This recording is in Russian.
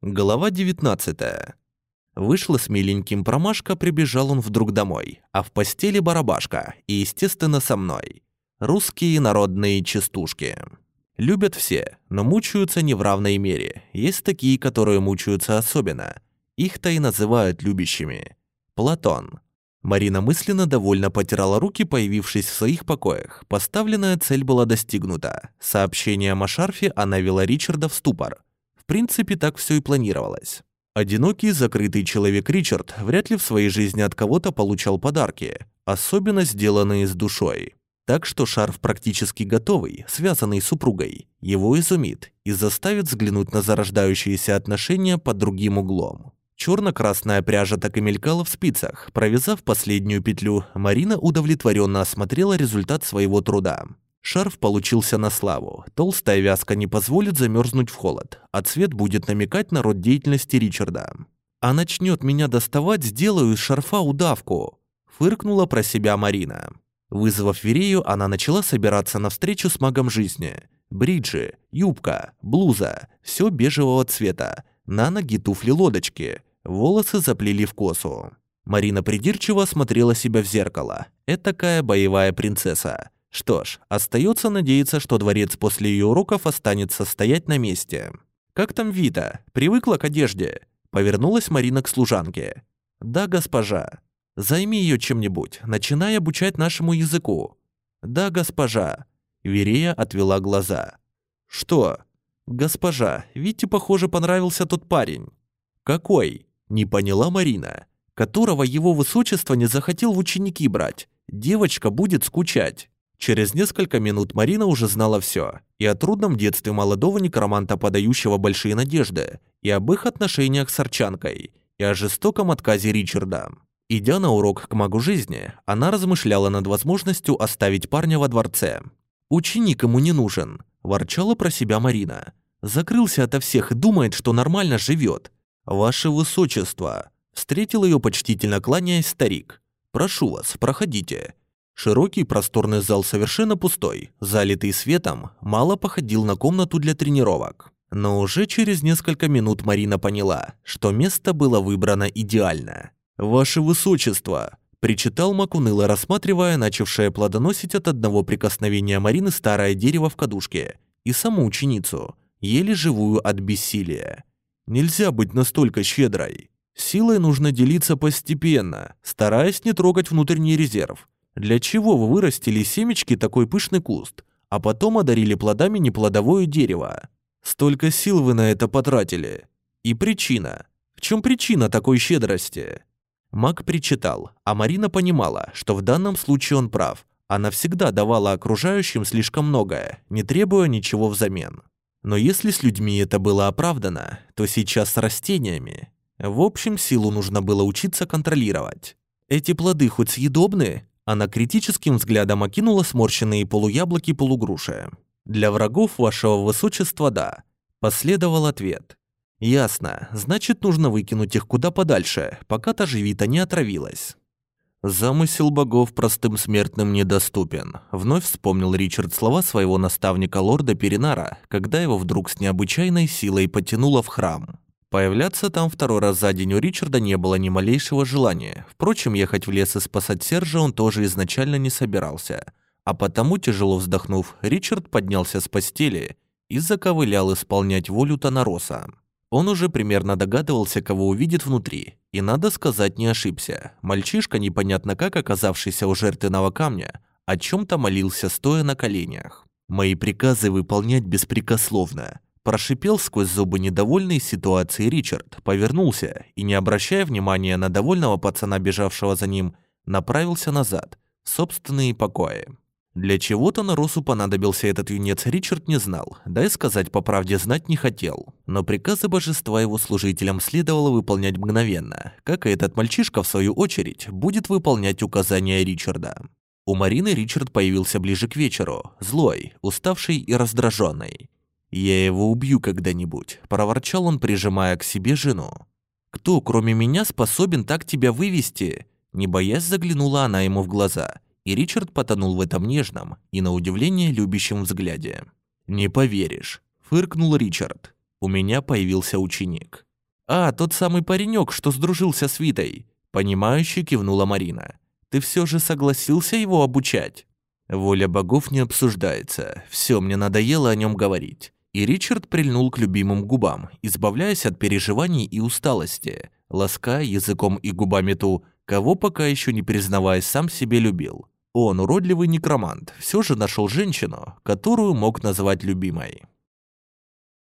Глава 19. Вышла с миленьким промашка, прибежал он вдруг домой, а в постели барабашка, и, естественно, со мной. Русские народные частушки. Любят все, но мучаются не в равной мере. Есть такие, которые мучаются особенно. Их-то и называют любящими. Платон. Марина мысленно довольно потирала руки, появившись в своих покоях. Поставленная цель была достигнута. Сообщением о шарфе она вела Ричарда в ступор – принципе, так все и планировалось. Одинокий, закрытый человек Ричард вряд ли в своей жизни от кого-то получал подарки, особенно сделанные с душой. Так что шарф практически готовый, связанный с супругой, его изумит и заставит взглянуть на зарождающиеся отношения под другим углом. Черно-красная пряжа так и мелькала в спицах. Провязав последнюю петлю, Марина удовлетворенно осмотрела результат своего труда. Шарф получился на славу. Толстая вязка не позволит замерзнуть в холод, а цвет будет намекать на род деятельности Ричарда. «А начнет меня доставать, сделаю из шарфа удавку», – фыркнула про себя Марина. Вызвав Верею, она начала собираться на встречу с магом жизни. Бриджи, юбка, блуза – все бежевого цвета. На ноги туфли-лодочки. Волосы заплели в косу. Марина придирчиво смотрела себя в зеркало. Этакая боевая принцесса. Что ж, остается надеяться, что дворец после ее уроков останется стоять на месте. «Как там Вита? Привыкла к одежде?» Повернулась Марина к служанке. «Да, госпожа. Займи ее чем-нибудь, начинай обучать нашему языку». «Да, госпожа». Верея отвела глаза. «Что?» «Госпожа, Вите, похоже, понравился тот парень». «Какой?» Не поняла Марина. «Которого его высочество не захотел в ученики брать. Девочка будет скучать». Через несколько минут Марина уже знала все. И о трудном детстве молодого некроманта, подающего большие надежды, и об их отношениях с Арчанкой, и о жестоком отказе Ричарда. Идя на урок к магу жизни, она размышляла над возможностью оставить парня во дворце. «Ученик ему не нужен», – ворчала про себя Марина. «Закрылся ото всех и думает, что нормально живет. Ваше Высочество!» – встретил ее почтительно кланяясь старик. «Прошу вас, проходите. Широкий просторный зал совершенно пустой, залитый светом, мало походил на комнату для тренировок. Но уже через несколько минут Марина поняла, что место было выбрано идеально. «Ваше Высочество!» – причитал Макуныло, рассматривая начавшее плодоносить от одного прикосновения Марины старое дерево в кадушке и саму ученицу, еле живую от бессилия. «Нельзя быть настолько щедрой. Силой нужно делиться постепенно, стараясь не трогать внутренний резерв, для чего вы вырастили семечки такой пышный куст, а потом одарили плодами неплодовое дерево? Столько сил вы на это потратили. И причина. В чем причина такой щедрости? Маг причитал, а Марина понимала, что в данном случае он прав. Она всегда давала окружающим слишком многое, не требуя ничего взамен. Но если с людьми это было оправдано, то сейчас с растениями. В общем, силу нужно было учиться контролировать. Эти плоды хоть съедобны? Она критическим взглядом окинула сморщенные полуяблоки полугруши. «Для врагов вашего высочества – да», – последовал ответ. «Ясно. Значит, нужно выкинуть их куда подальше, пока та живита не отравилась». «Замысел богов простым смертным недоступен», – вновь вспомнил Ричард слова своего наставника лорда Перинара, когда его вдруг с необычайной силой потянуло в храм. Появляться там второй раз за день у Ричарда не было ни малейшего желания. Впрочем, ехать в лес и спасать Сержа он тоже изначально не собирался. А потому, тяжело вздохнув, Ричард поднялся с постели и заковылял исполнять волю Танароса. Он уже примерно догадывался, кого увидит внутри, и, надо сказать, не ошибся. Мальчишка, непонятно как оказавшийся у жертвенного камня, о чем-то молился, стоя на коленях. «Мои приказы выполнять беспрекословно», Прошипел сквозь зубы недовольной ситуацией Ричард, повернулся и, не обращая внимания на довольного пацана, бежавшего за ним, направился назад, в собственные покои. Для чего-то на Росу понадобился этот юнец Ричард не знал, да и сказать по правде знать не хотел. Но приказы божества его служителям следовало выполнять мгновенно, как и этот мальчишка, в свою очередь, будет выполнять указания Ричарда. У Марины Ричард появился ближе к вечеру, злой, уставший и раздраженный. «Я его убью когда-нибудь», – проворчал он, прижимая к себе жену. «Кто, кроме меня, способен так тебя вывести?» Не боясь, заглянула она ему в глаза, и Ричард потонул в этом нежном и, на удивление, любящем взгляде. «Не поверишь», – фыркнул Ричард. «У меня появился ученик». «А, тот самый паренек, что сдружился с Витой», — понимающе кивнула Марина. «Ты все же согласился его обучать?» Воля богов не обсуждается. Все, мне надоело о нем говорить. И Ричард прильнул к любимым губам, избавляясь от переживаний и усталости, лаская языком и губами ту, кого пока еще не признавая сам себе любил. Он, уродливый некромант, все же нашел женщину, которую мог назвать любимой.